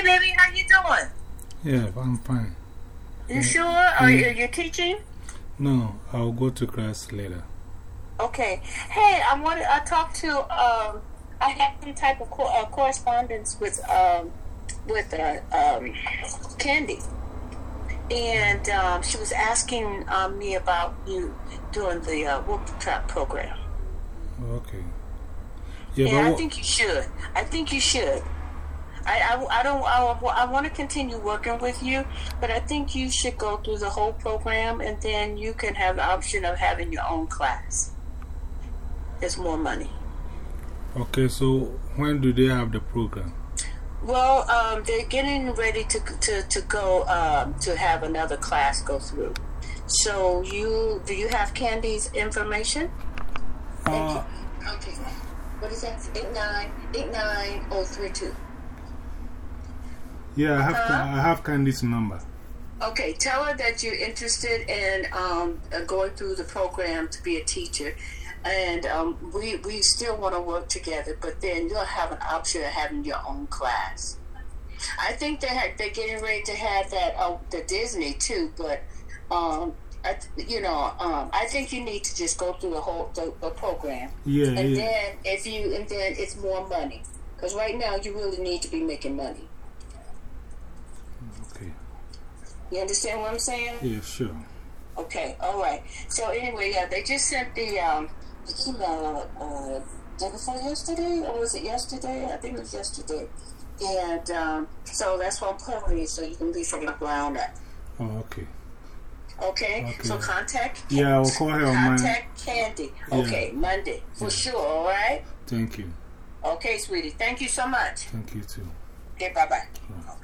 Hey, baby, how you doing? Yeah, I'm fine. You sure? Are you you teaching? No, I'll go to class later. Okay. Hey, I wanted, I talked to, um, I had some type of co uh, correspondence with, um, with, uh, um, Candy. And, um, she was asking um, me about you doing the uh, Whoop Trap program. Okay. Yeah, and I think you should. I think you should. I, I, I don't I, I want to continue working with you, but I think you should go through the whole program and then you can have the option of having your own class. It's more money. okay, so when do they have the program? Well, um, they're getting ready to to, to go um, to have another class go through. So you do you have Candy's information? Uh, Okay. What is that? Eight nine eight nine oh three two. Yeah, I have. I have Candy's number. Okay, tell her that you're interested in um, uh, going through the program to be a teacher, and um, we we still want to work together. But then you'll have an option of having your own class. I think they ha- they're getting ready to have that uh, the Disney too, but um, I, you know um, I think you need to just go through the whole the, the program, Yeah, and yeah. then if you and then it's more money because right now you really need to be making money. Okay. You understand what I'm saying? Yeah, sure. Okay, all right. So anyway, yeah, they just sent the um the email uh day before yesterday, or was it yesterday? I think it was yesterday. And um, so that's why I'm calling you, so you can be from the ground up. Oh, okay. Okay? Okay. So contact. Yeah, I'll call her on Monday. Contact Candy. Yeah. Okay, Monday for sure. All right. Thank you. Okay, sweetie. Thank you so much. Thank you too. Okay, bye bye. Yeah.